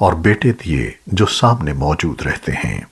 और बेटे दिए जो सामने मौजूद रहते हैं।